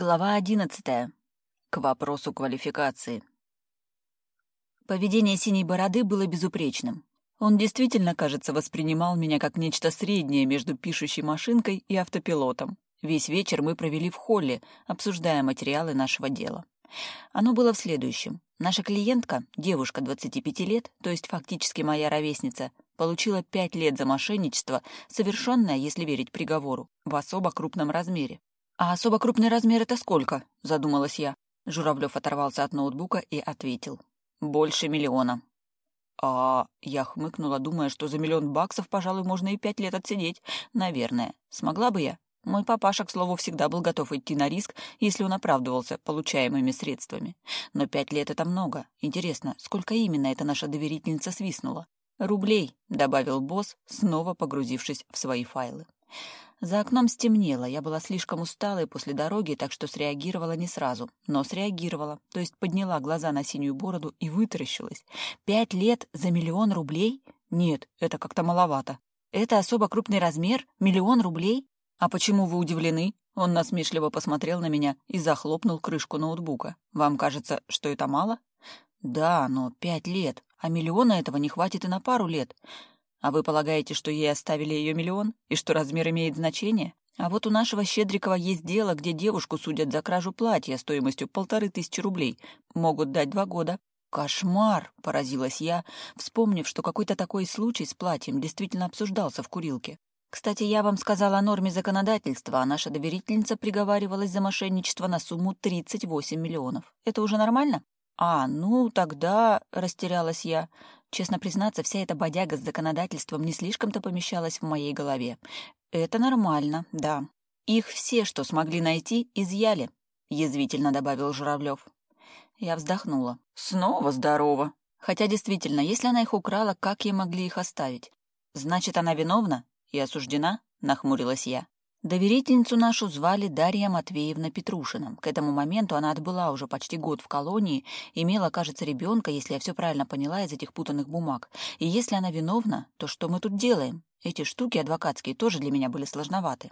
Глава 11. К вопросу квалификации. Поведение синей бороды было безупречным. Он действительно, кажется, воспринимал меня как нечто среднее между пишущей машинкой и автопилотом. Весь вечер мы провели в холле, обсуждая материалы нашего дела. Оно было в следующем. Наша клиентка, девушка 25 лет, то есть фактически моя ровесница, получила 5 лет за мошенничество, совершенное, если верить приговору, в особо крупном размере. «А особо крупный размер — это сколько?» — задумалась я. Журавлев оторвался от ноутбука и ответил. «Больше миллиона». «А...» — я хмыкнула, думая, что за миллион баксов, пожалуй, можно и пять лет отсидеть. «Наверное. Смогла бы я?» Мой папаша, к слову, всегда был готов идти на риск, если он оправдывался получаемыми средствами. Но пять лет — это много. Интересно, сколько именно эта наша доверительница свистнула? «Рублей», — добавил босс, снова погрузившись в свои файлы. За окном стемнело, я была слишком усталой после дороги, так что среагировала не сразу. Но среагировала, то есть подняла глаза на синюю бороду и вытаращилась. Пять лет за миллион рублей? Нет, это как-то маловато. Это особо крупный размер? Миллион рублей? А почему вы удивлены? Он насмешливо посмотрел на меня и захлопнул крышку ноутбука. Вам кажется, что это мало? Да, но пять лет. А миллиона этого не хватит и на пару лет. А вы полагаете, что ей оставили ее миллион, и что размер имеет значение? А вот у нашего Щедрикова есть дело, где девушку судят за кражу платья стоимостью полторы тысячи рублей. Могут дать два года. «Кошмар!» — поразилась я, вспомнив, что какой-то такой случай с платьем действительно обсуждался в курилке. «Кстати, я вам сказала о норме законодательства, а наша доверительница приговаривалась за мошенничество на сумму 38 миллионов. Это уже нормально?» «А, ну, тогда...» — растерялась я. Честно признаться, вся эта бодяга с законодательством не слишком-то помещалась в моей голове. Это нормально, да. Их все, что смогли найти, изъяли, — язвительно добавил Журавлев. Я вздохнула. Снова здорово. Хотя действительно, если она их украла, как ей могли их оставить? Значит, она виновна и осуждена? — нахмурилась я. Доверительницу нашу звали Дарья Матвеевна Петрушиным. К этому моменту она отбыла уже почти год в колонии, имела, кажется, ребенка, если я все правильно поняла из этих путанных бумаг. И если она виновна, то что мы тут делаем? Эти штуки адвокатские тоже для меня были сложноваты.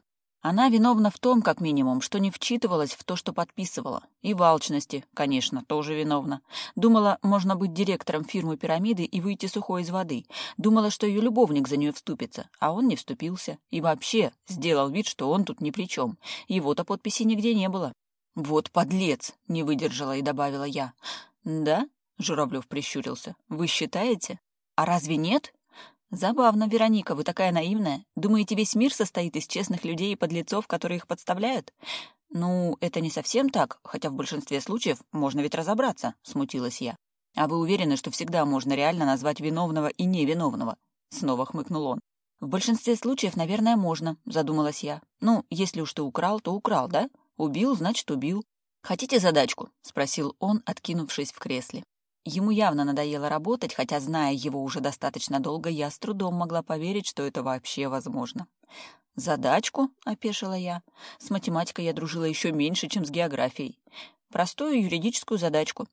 Она виновна в том, как минимум, что не вчитывалась в то, что подписывала. И в алчности, конечно, тоже виновна. Думала, можно быть директором фирмы «Пирамиды» и выйти сухой из воды. Думала, что ее любовник за нее вступится, а он не вступился. И вообще сделал вид, что он тут ни при чем. Его-то подписи нигде не было. «Вот подлец!» — не выдержала и добавила я. «Да?» — Журавлев прищурился. «Вы считаете?» «А разве нет?» Забавно, Вероника, вы такая наивная. Думаете, весь мир состоит из честных людей и подлецов, которые их подставляют? Ну, это не совсем так, хотя в большинстве случаев можно ведь разобраться, смутилась я. А вы уверены, что всегда можно реально назвать виновного и невиновного? Снова хмыкнул он. В большинстве случаев, наверное, можно, задумалась я. Ну, если уж ты украл, то украл, да? Убил, значит, убил. Хотите задачку? спросил он, откинувшись в кресле. Ему явно надоело работать, хотя, зная его уже достаточно долго, я с трудом могла поверить, что это вообще возможно. «Задачку?» — опешила я. С математикой я дружила еще меньше, чем с географией. «Простую юридическую задачку».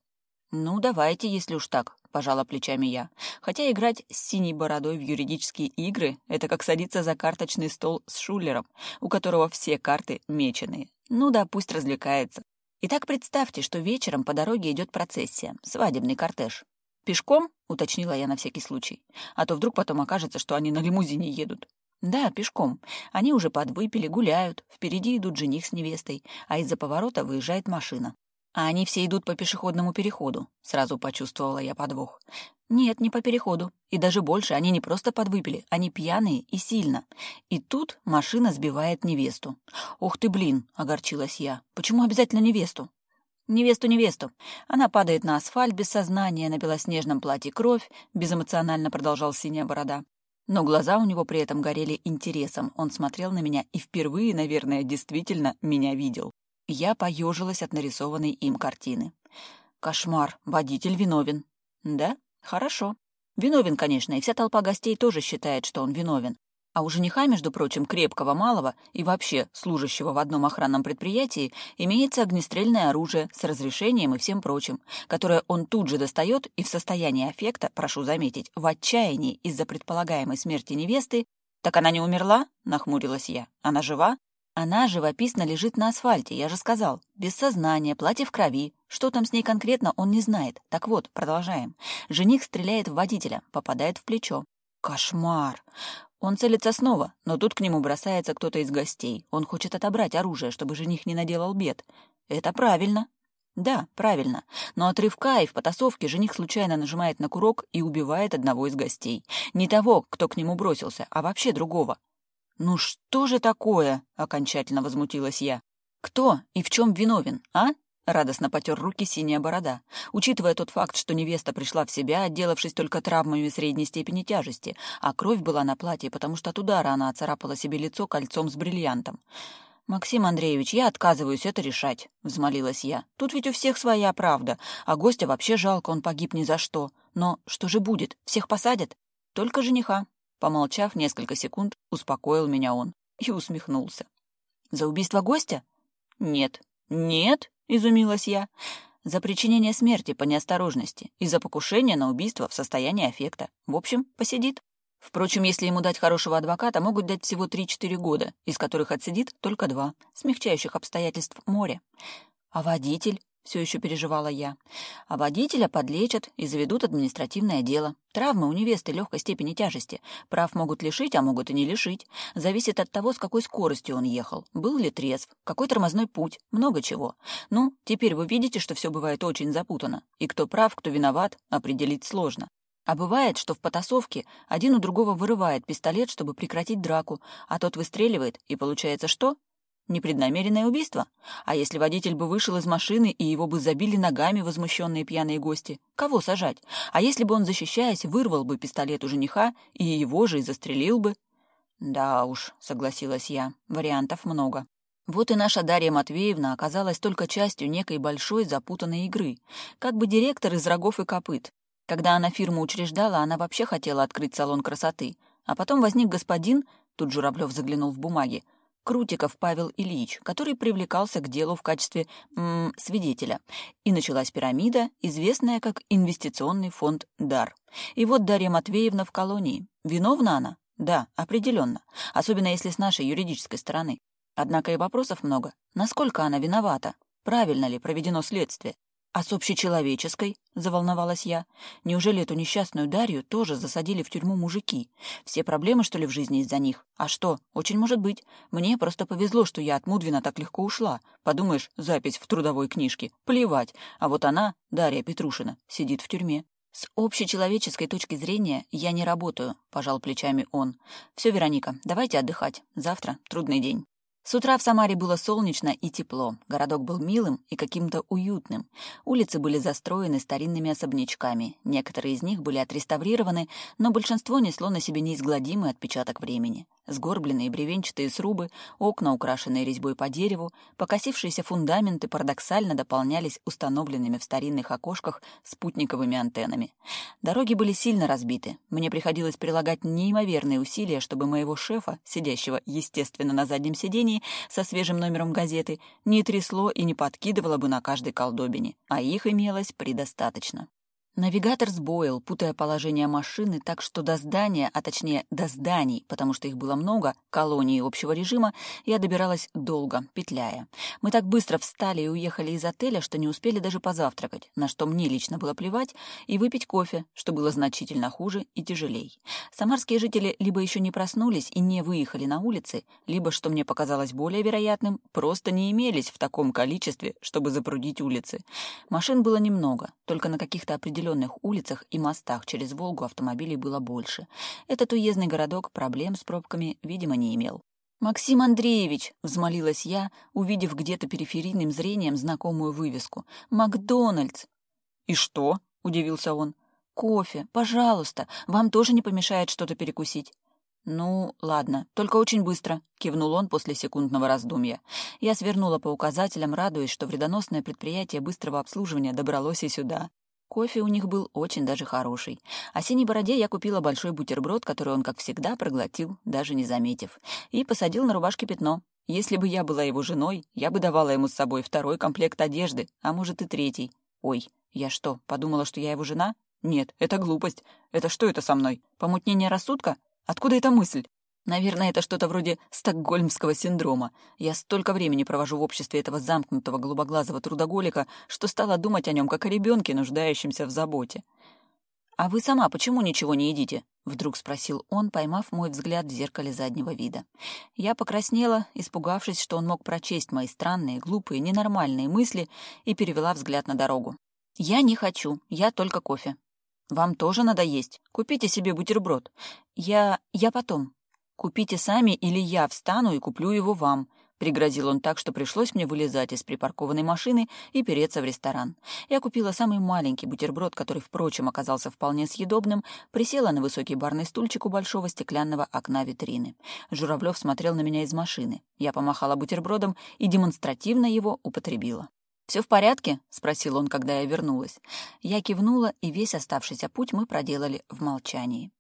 «Ну, давайте, если уж так», — пожала плечами я. «Хотя играть с синей бородой в юридические игры — это как садиться за карточный стол с шулером, у которого все карты меченые. Ну да, пусть развлекается». Итак, представьте, что вечером по дороге идет процессия, свадебный кортеж. «Пешком?» — уточнила я на всякий случай. А то вдруг потом окажется, что они на лимузине едут. Да, пешком. Они уже подвыпили, гуляют. Впереди идут жених с невестой, а из-за поворота выезжает машина. А они все идут по пешеходному переходу. Сразу почувствовала я подвох. Нет, не по переходу. И даже больше, они не просто подвыпили, они пьяные и сильно. И тут машина сбивает невесту. «Ух ты, блин!» — огорчилась я. «Почему обязательно невесту?» «Невесту, невесту!» Она падает на асфальт без сознания, на белоснежном платье кровь, безэмоционально продолжал синяя борода. Но глаза у него при этом горели интересом. Он смотрел на меня и впервые, наверное, действительно меня видел. Я поежилась от нарисованной им картины. «Кошмар! Водитель виновен!» «Да?» Хорошо. Виновен, конечно, и вся толпа гостей тоже считает, что он виновен. А у жениха, между прочим, крепкого малого и вообще служащего в одном охранном предприятии имеется огнестрельное оружие с разрешением и всем прочим, которое он тут же достает и в состоянии аффекта, прошу заметить, в отчаянии из-за предполагаемой смерти невесты. «Так она не умерла?» — нахмурилась я. «Она жива?» Она живописно лежит на асфальте, я же сказал. Без сознания, платье в крови. Что там с ней конкретно, он не знает. Так вот, продолжаем. Жених стреляет в водителя, попадает в плечо. Кошмар! Он целится снова, но тут к нему бросается кто-то из гостей. Он хочет отобрать оружие, чтобы жених не наделал бед. Это правильно. Да, правильно. Но отрывка и в потасовке жених случайно нажимает на курок и убивает одного из гостей. Не того, кто к нему бросился, а вообще другого. «Ну что же такое?» — окончательно возмутилась я. «Кто и в чем виновен, а?» — радостно потер руки синяя борода. Учитывая тот факт, что невеста пришла в себя, отделавшись только травмами средней степени тяжести, а кровь была на платье, потому что от удара она оцарапала себе лицо кольцом с бриллиантом. «Максим Андреевич, я отказываюсь это решать», — взмолилась я. «Тут ведь у всех своя правда, а гостя вообще жалко, он погиб ни за что. Но что же будет? Всех посадят?» «Только жениха», Помолчав несколько секунд, успокоил меня он и усмехнулся. «За убийство гостя?» «Нет». «Нет», — изумилась я. «За причинение смерти по неосторожности и за покушение на убийство в состоянии аффекта. В общем, посидит». Впрочем, если ему дать хорошего адвоката, могут дать всего 3-4 года, из которых отсидит только два, смягчающих обстоятельств море. А водитель? все еще переживала я. А водителя подлечат и заведут административное дело. Травмы у невесты легкой степени тяжести. Прав могут лишить, а могут и не лишить. Зависит от того, с какой скоростью он ехал. Был ли трезв, какой тормозной путь, много чего. Ну, теперь вы видите, что все бывает очень запутано. И кто прав, кто виноват, определить сложно. А бывает, что в потасовке один у другого вырывает пистолет, чтобы прекратить драку, а тот выстреливает, и получается что? Непреднамеренное убийство? А если водитель бы вышел из машины и его бы забили ногами возмущенные пьяные гости? Кого сажать? А если бы он, защищаясь, вырвал бы пистолет у жениха и его же и застрелил бы? Да уж, согласилась я, вариантов много. Вот и наша Дарья Матвеевна оказалась только частью некой большой запутанной игры, как бы директор из рогов и копыт. Когда она фирму учреждала, она вообще хотела открыть салон красоты. А потом возник господин, тут Журавлев заглянул в бумаги, Крутиков Павел Ильич, который привлекался к делу в качестве м, свидетеля. И началась пирамида, известная как инвестиционный фонд «Дар». И вот Дарья Матвеевна в колонии. Виновна она? Да, определенно. Особенно если с нашей юридической стороны. Однако и вопросов много. Насколько она виновата? Правильно ли проведено следствие? «А «Особщей человеческой?» — заволновалась я. «Неужели эту несчастную Дарью тоже засадили в тюрьму мужики? Все проблемы, что ли, в жизни из-за них? А что? Очень может быть. Мне просто повезло, что я от Мудвина так легко ушла. Подумаешь, запись в трудовой книжке. Плевать. А вот она, Дарья Петрушина, сидит в тюрьме». «С общечеловеческой точки зрения я не работаю», — пожал плечами он. «Все, Вероника, давайте отдыхать. Завтра трудный день». С утра в Самаре было солнечно и тепло, городок был милым и каким-то уютным. Улицы были застроены старинными особнячками, некоторые из них были отреставрированы, но большинство несло на себе неизгладимый отпечаток времени. Сгорбленные бревенчатые срубы, окна, украшенные резьбой по дереву, покосившиеся фундаменты парадоксально дополнялись установленными в старинных окошках спутниковыми антеннами. Дороги были сильно разбиты. Мне приходилось прилагать неимоверные усилия, чтобы моего шефа, сидящего, естественно, на заднем сидении, со свежим номером газеты, не трясло и не подкидывало бы на каждой колдобине, а их имелось предостаточно. Навигатор сбоил, путая положение машины, так что до здания, а точнее до зданий, потому что их было много, колонии общего режима, я добиралась долго, петляя. Мы так быстро встали и уехали из отеля, что не успели даже позавтракать, на что мне лично было плевать, и выпить кофе, что было значительно хуже и тяжелей. Самарские жители либо еще не проснулись и не выехали на улицы, либо, что мне показалось более вероятным, просто не имелись в таком количестве, чтобы запрудить улицы. Машин было немного, только на каких-то определенных населенных улицах и мостах через Волгу автомобилей было больше. Этот уездный городок проблем с пробками, видимо, не имел. «Максим Андреевич!» — взмолилась я, увидев где-то периферийным зрением знакомую вывеску. «Макдональдс!» «И что?» — удивился он. «Кофе, пожалуйста, вам тоже не помешает что-то перекусить». «Ну, ладно, только очень быстро», — кивнул он после секундного раздумья. Я свернула по указателям, радуясь, что вредоносное предприятие быстрого обслуживания добралось и сюда. Кофе у них был очень даже хороший. О синей бороде я купила большой бутерброд, который он, как всегда, проглотил, даже не заметив, и посадил на рубашке пятно. Если бы я была его женой, я бы давала ему с собой второй комплект одежды, а может и третий. Ой, я что, подумала, что я его жена? Нет, это глупость. Это что это со мной? Помутнение рассудка? Откуда эта мысль? Наверное, это что-то вроде стокгольмского синдрома. Я столько времени провожу в обществе этого замкнутого голубоглазого трудоголика, что стала думать о нем как о ребенке, нуждающемся в заботе. «А вы сама почему ничего не едите?» — вдруг спросил он, поймав мой взгляд в зеркале заднего вида. Я покраснела, испугавшись, что он мог прочесть мои странные, глупые, ненормальные мысли, и перевела взгляд на дорогу. «Я не хочу, я только кофе». «Вам тоже надо есть. Купите себе бутерброд. Я... я потом», «Купите сами или я встану и куплю его вам», — пригрозил он так, что пришлось мне вылезать из припаркованной машины и переться в ресторан. Я купила самый маленький бутерброд, который, впрочем, оказался вполне съедобным, присела на высокий барный стульчик у большого стеклянного окна витрины. Журавлев смотрел на меня из машины. Я помахала бутербродом и демонстративно его употребила. «Все в порядке?» — спросил он, когда я вернулась. Я кивнула, и весь оставшийся путь мы проделали в молчании.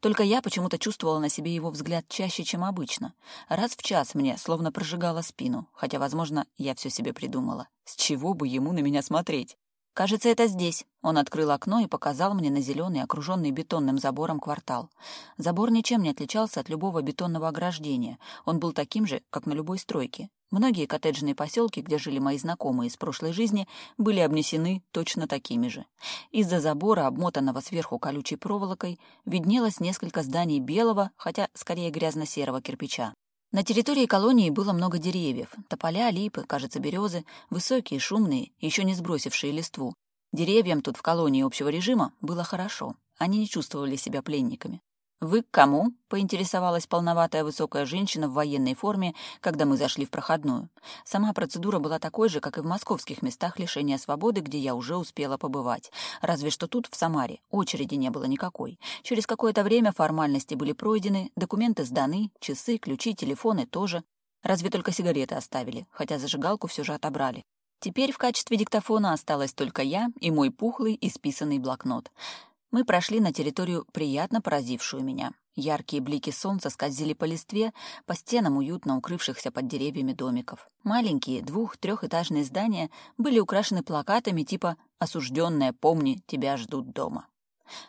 Только я почему-то чувствовала на себе его взгляд чаще, чем обычно. Раз в час мне словно прожигала спину, хотя, возможно, я все себе придумала. С чего бы ему на меня смотреть? «Кажется, это здесь». Он открыл окно и показал мне на зеленый, окруженный бетонным забором квартал. Забор ничем не отличался от любого бетонного ограждения. Он был таким же, как на любой стройке. Многие коттеджные поселки, где жили мои знакомые из прошлой жизни, были обнесены точно такими же. Из-за забора, обмотанного сверху колючей проволокой, виднелось несколько зданий белого, хотя скорее грязно-серого кирпича. На территории колонии было много деревьев, тополя, липы, кажется, березы, высокие, шумные, еще не сбросившие листву. Деревьям тут в колонии общего режима было хорошо, они не чувствовали себя пленниками. «Вы к кому?» — поинтересовалась полноватая высокая женщина в военной форме, когда мы зашли в проходную. Сама процедура была такой же, как и в московских местах лишения свободы, где я уже успела побывать. Разве что тут, в Самаре, очереди не было никакой. Через какое-то время формальности были пройдены, документы сданы, часы, ключи, телефоны тоже. Разве только сигареты оставили, хотя зажигалку все же отобрали. Теперь в качестве диктофона осталась только я и мой пухлый и списанный блокнот. Мы прошли на территорию, приятно поразившую меня. Яркие блики солнца скользили по листве, по стенам уютно укрывшихся под деревьями домиков. Маленькие двух-трехэтажные здания были украшены плакатами типа «Осужденная, помни, тебя ждут дома».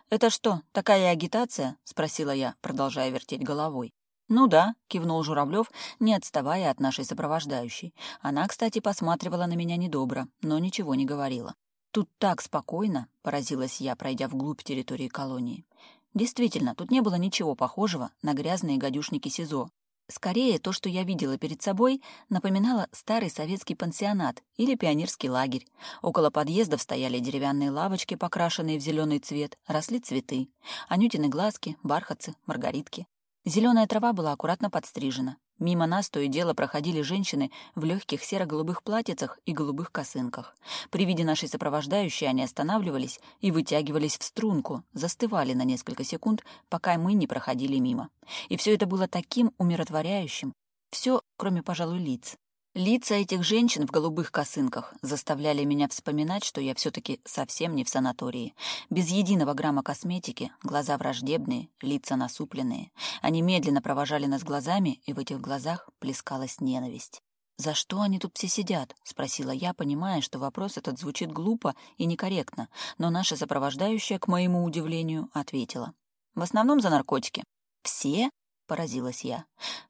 «Это что, такая агитация?» — спросила я, продолжая вертеть головой. «Ну да», — кивнул Журавлев, не отставая от нашей сопровождающей. Она, кстати, посматривала на меня недобро, но ничего не говорила. Тут так спокойно, поразилась я, пройдя вглубь территории колонии. Действительно, тут не было ничего похожего на грязные гадюшники СИЗО. Скорее, то, что я видела перед собой, напоминало старый советский пансионат или пионерский лагерь. Около подъездов стояли деревянные лавочки, покрашенные в зеленый цвет, росли цветы. Анютины глазки, бархатцы, маргаритки. Зеленая трава была аккуратно подстрижена. Мимо нас то и дело проходили женщины в легких серо-голубых платьицах и голубых косынках. При виде нашей сопровождающей они останавливались и вытягивались в струнку, застывали на несколько секунд, пока мы не проходили мимо. И все это было таким умиротворяющим. Все, кроме, пожалуй, лиц. Лица этих женщин в голубых косынках заставляли меня вспоминать, что я все-таки совсем не в санатории. Без единого грамма косметики, глаза враждебные, лица насупленные. Они медленно провожали нас глазами, и в этих глазах плескалась ненависть. «За что они тут все сидят?» — спросила я, понимая, что вопрос этот звучит глупо и некорректно, но наша сопровождающая, к моему удивлению, ответила. «В основном за наркотики». «Все?» — поразилась я.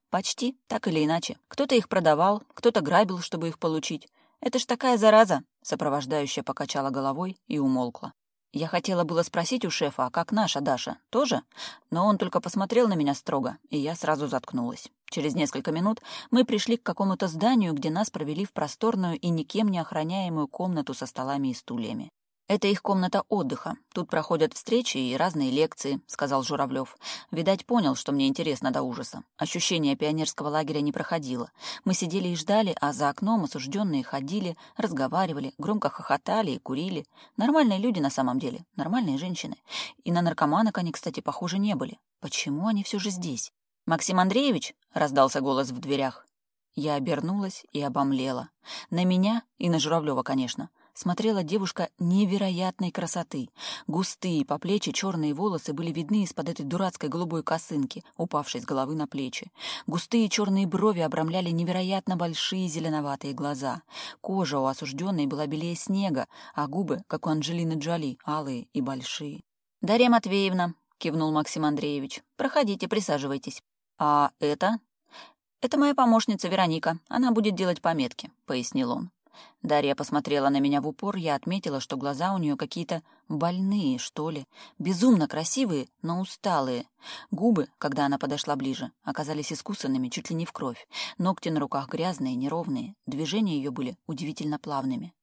Почти так или иначе. Кто-то их продавал, кто-то грабил, чтобы их получить. Это ж такая зараза!» Сопровождающая покачала головой и умолкла. Я хотела было спросить у шефа, а как наша Даша, тоже? Но он только посмотрел на меня строго, и я сразу заткнулась. Через несколько минут мы пришли к какому-то зданию, где нас провели в просторную и никем не охраняемую комнату со столами и стульями. «Это их комната отдыха. Тут проходят встречи и разные лекции», — сказал Журавлев. «Видать, понял, что мне интересно до ужаса. Ощущение пионерского лагеря не проходило. Мы сидели и ждали, а за окном осужденные ходили, разговаривали, громко хохотали и курили. Нормальные люди на самом деле, нормальные женщины. И на наркоманок они, кстати, похожи не были. Почему они все же здесь?» «Максим Андреевич?» — раздался голос в дверях. Я обернулась и обомлела. На меня и на Журавлева, конечно смотрела девушка невероятной красоты. Густые по плечи черные волосы были видны из-под этой дурацкой голубой косынки, упавшей с головы на плечи. Густые черные брови обрамляли невероятно большие зеленоватые глаза. Кожа у осужденной была белее снега, а губы, как у Анжелины Джоли, алые и большие. «Дарья Матвеевна», — кивнул Максим Андреевич, — «проходите, присаживайтесь». «А это?» «Это моя помощница Вероника. Она будет делать пометки», — пояснил он. Дарья посмотрела на меня в упор, я отметила, что глаза у нее какие-то больные, что ли. Безумно красивые, но усталые. Губы, когда она подошла ближе, оказались искусанными чуть ли не в кровь. Ногти на руках грязные, неровные. Движения ее были удивительно плавными.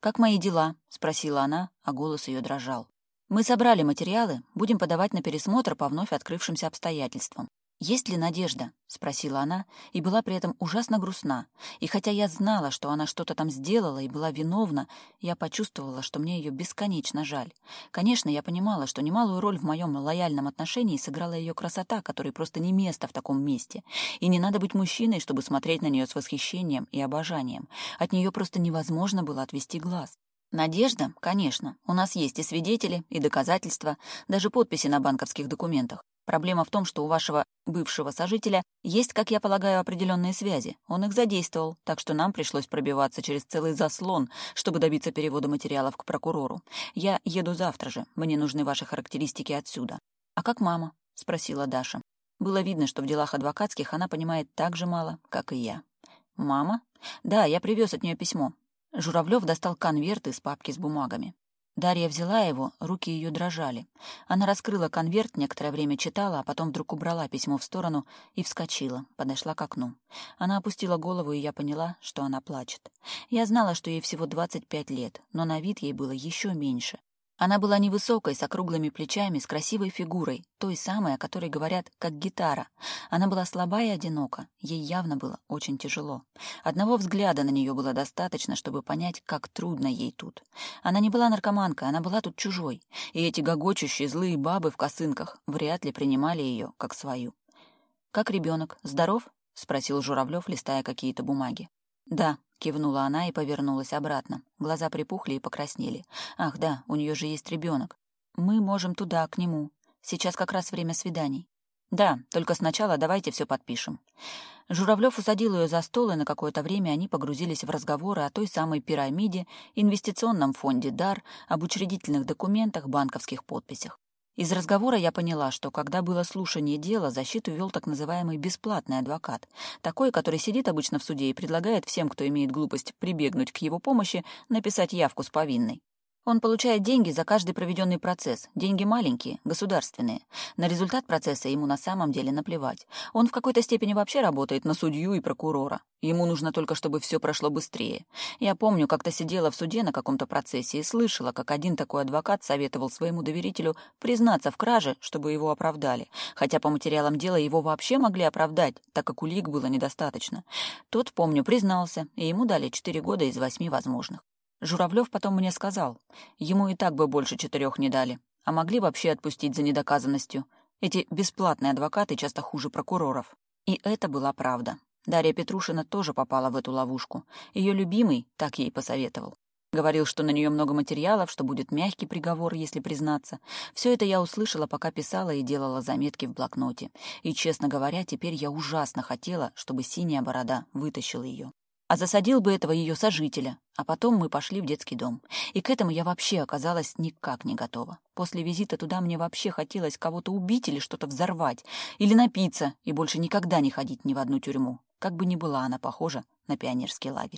«Как мои дела?» — спросила она, а голос ее дрожал. «Мы собрали материалы, будем подавать на пересмотр по вновь открывшимся обстоятельствам. «Есть ли надежда?» — спросила она, и была при этом ужасно грустна. И хотя я знала, что она что-то там сделала и была виновна, я почувствовала, что мне ее бесконечно жаль. Конечно, я понимала, что немалую роль в моем лояльном отношении сыграла ее красота, которой просто не место в таком месте. И не надо быть мужчиной, чтобы смотреть на нее с восхищением и обожанием. От нее просто невозможно было отвести глаз. Надежда, конечно, у нас есть и свидетели, и доказательства, даже подписи на банковских документах. Проблема в том, что у вашего бывшего сожителя есть, как я полагаю, определенные связи. Он их задействовал, так что нам пришлось пробиваться через целый заслон, чтобы добиться перевода материалов к прокурору. Я еду завтра же. Мне нужны ваши характеристики отсюда. А как мама? спросила Даша. Было видно, что в делах адвокатских она понимает так же мало, как и я. Мама? Да, я привез от нее письмо. Журавлев достал конверт из папки с бумагами. Дарья взяла его, руки ее дрожали. Она раскрыла конверт, некоторое время читала, а потом вдруг убрала письмо в сторону и вскочила, подошла к окну. Она опустила голову, и я поняла, что она плачет. Я знала, что ей всего 25 лет, но на вид ей было еще меньше. Она была невысокой, с округлыми плечами, с красивой фигурой, той самой, о которой говорят, как гитара. Она была слаба и одинока, ей явно было очень тяжело. Одного взгляда на нее было достаточно, чтобы понять, как трудно ей тут. Она не была наркоманкой, она была тут чужой, и эти гогочущие злые бабы в косынках вряд ли принимали ее как свою. «Как ребенок? Здоров?» — спросил Журавлев, листая какие-то бумаги. «Да», Кивнула она и повернулась обратно. Глаза припухли и покраснели. «Ах да, у нее же есть ребенок. Мы можем туда, к нему. Сейчас как раз время свиданий». «Да, только сначала давайте все подпишем». Журавлев усадил ее за стол, и на какое-то время они погрузились в разговоры о той самой пирамиде, инвестиционном фонде «Дар», об учредительных документах, банковских подписях. Из разговора я поняла, что когда было слушание дела, защиту вел так называемый бесплатный адвокат, такой, который сидит обычно в суде и предлагает всем, кто имеет глупость прибегнуть к его помощи, написать явку с повинной. Он получает деньги за каждый проведенный процесс. Деньги маленькие, государственные. На результат процесса ему на самом деле наплевать. Он в какой-то степени вообще работает на судью и прокурора. Ему нужно только, чтобы все прошло быстрее. Я помню, как-то сидела в суде на каком-то процессе и слышала, как один такой адвокат советовал своему доверителю признаться в краже, чтобы его оправдали. Хотя по материалам дела его вообще могли оправдать, так как улик было недостаточно. Тот, помню, признался, и ему дали четыре года из восьми возможных. Журавлев потом мне сказал. Ему и так бы больше четырех не дали. А могли вообще отпустить за недоказанностью. Эти бесплатные адвокаты часто хуже прокуроров. И это была правда. Дарья Петрушина тоже попала в эту ловушку. Ее любимый так ей посоветовал. Говорил, что на нее много материалов, что будет мягкий приговор, если признаться. Все это я услышала, пока писала и делала заметки в блокноте. И, честно говоря, теперь я ужасно хотела, чтобы синяя борода вытащила ее а засадил бы этого ее сожителя. А потом мы пошли в детский дом. И к этому я вообще оказалась никак не готова. После визита туда мне вообще хотелось кого-то убить или что-то взорвать, или напиться, и больше никогда не ходить ни в одну тюрьму. Как бы ни была она похожа на пионерский лагерь.